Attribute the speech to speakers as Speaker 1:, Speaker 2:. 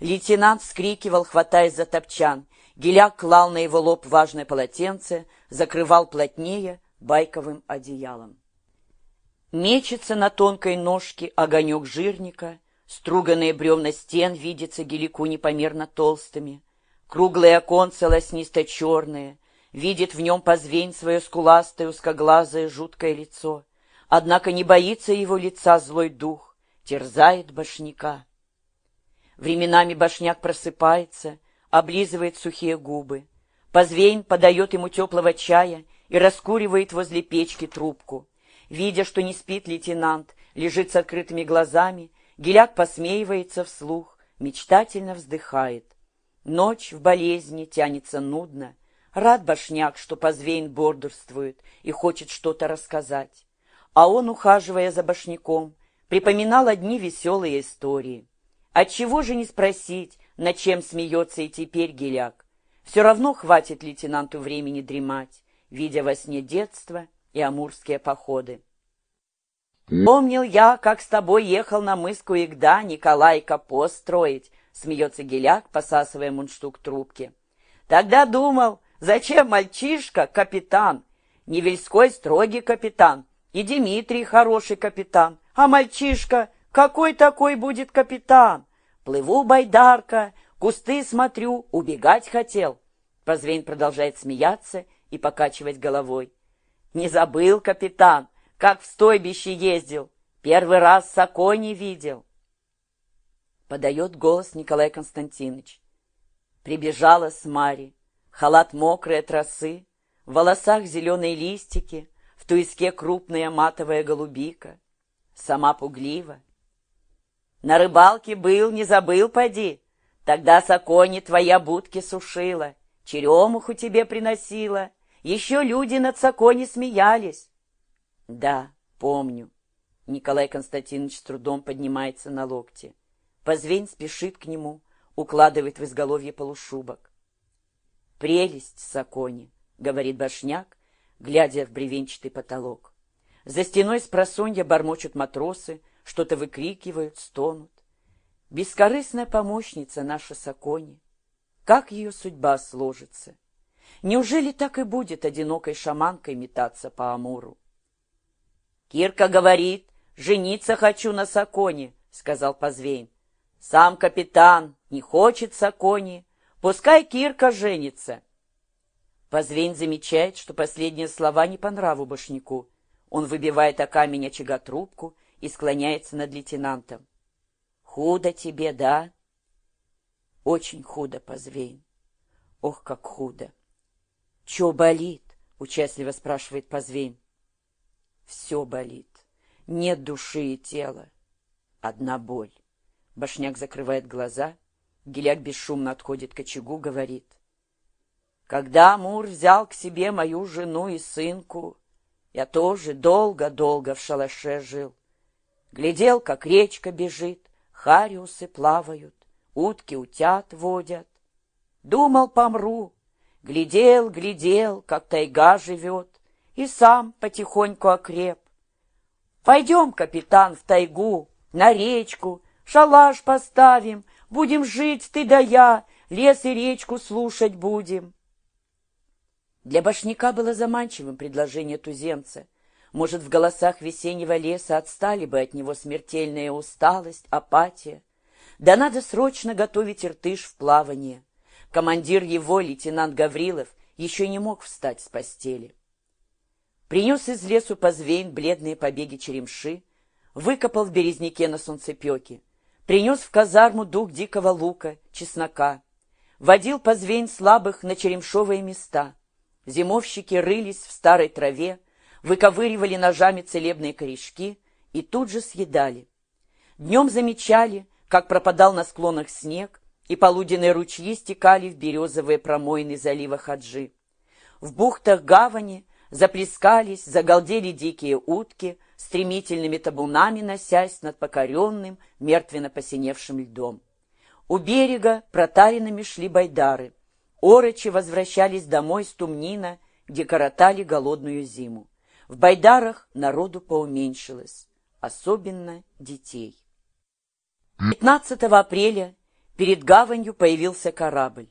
Speaker 1: Лейтенант вскрикивал, хватаясь за топчан. Геляк клал на его лоб важное полотенце, закрывал плотнее байковым одеялом. Мечется на тонкой ножке огонек жирника, струганные бревна стен видятся гелику непомерно толстыми, круглые оконца лоснисто-черные, видит в нем позвень свое скуластое, узкоглазое, жуткое лицо. Однако не боится его лица злой дух, терзает башняка. Временами башняк просыпается, облизывает сухие губы. Позвейн подает ему теплого чая и раскуривает возле печки трубку. Видя, что не спит лейтенант, лежит с открытыми глазами, Геляк посмеивается вслух, мечтательно вздыхает. Ночь в болезни тянется нудно. Рад башняк, что Позвейн бордурствует и хочет что-то рассказать. А он, ухаживая за башняком, припоминал одни веселые истории. Отчего же не спросить, над чем смеется и теперь Геляк? Все равно хватит лейтенанту времени дремать, видя во сне детство и амурские походы. «Помнил я, как с тобой ехал на мыску Игда Николай Капо строить», — смеется Геляк, посасывая мундштук трубки. «Тогда думал, зачем мальчишка капитан? Невельской строгий капитан, и Дмитрий хороший капитан, а мальчишка какой такой будет капитан? Плыву байдарка, кусты смотрю, убегать хотел». Позвень продолжает смеяться и покачивать головой. «Не забыл, капитан, как в стойбище ездил. Первый раз соко не видел». Подает голос Николай Константинович. Прибежала с Мари, халат мокрые тросы, в волосах зеленые листики, в туиске крупная матовая голубика. Сама пуглива. На рыбалке был, не забыл, поди. Тогда Сокони твоя будки сушила, черемуху тебе приносила. Еще люди над Сокони смеялись. Да, помню. Николай Константинович с трудом поднимается на локте. Позвень спешит к нему, укладывает в изголовье полушубок. «Прелесть, Сокони», — говорит башняк, глядя в бревенчатый потолок. За стеной с просонья бормочут матросы, что-то выкрикивают, стонут. Бескорыстная помощница наша Сокони. Как ее судьба сложится? Неужели так и будет одинокой шаманкой метаться по Амуру? Кирка говорит, жениться хочу на Соконе, сказал Позвейн. Сам капитан не хочет Сокони, пускай Кирка женится. Позвейн замечает, что последние слова не по нраву башняку. Он выбивает о камень очага трубку и склоняется над лейтенантом. «Худо тебе, да?» «Очень худо, Позвейн. Ох, как худо!» «Че болит?» — участливо спрашивает Позвейн. «Все болит. Нет души и тела. Одна боль». Башняк закрывает глаза. Геляк бесшумно отходит к очагу, говорит. «Когда Мур взял к себе мою жену и сынку, я тоже долго-долго в шалаше жил. Глядел, как речка бежит, хариусы плавают, утки утят водят. Думал, помру, глядел, глядел, как тайга живет, и сам потихоньку окреп. Пойдем, капитан, в тайгу, на речку, шалаш поставим, будем жить ты да я, лес и речку слушать будем. Для башняка было заманчивым предложение туземца — может, в голосах весеннего леса отстали бы от него смертельная усталость, апатия. Да надо срочно готовить Иртыш в плавание. Командир его, лейтенант Гаврилов, еще не мог встать с постели. Принес из лесу позвейн бледные побеги черемши, выкопал в березняке на солнцепеке, принес в казарму дух дикого лука, чеснока, водил позвейн слабых на черемшовые места. Зимовщики рылись в старой траве, выковыривали ножами целебные корешки и тут же съедали. Днем замечали, как пропадал на склонах снег, и полуденные ручьи стекали в березовые промоины залива Хаджи. В бухтах гавани заплескались, загалдели дикие утки, стремительными табунами носясь над покоренным, мертвенно посиневшим льдом. У берега протаренными шли байдары. Орочи возвращались домой с Тумнина, где коротали голодную зиму. В байдарах народу поуменьшилось, особенно детей. 15 апреля Перед гаванью появился корабль.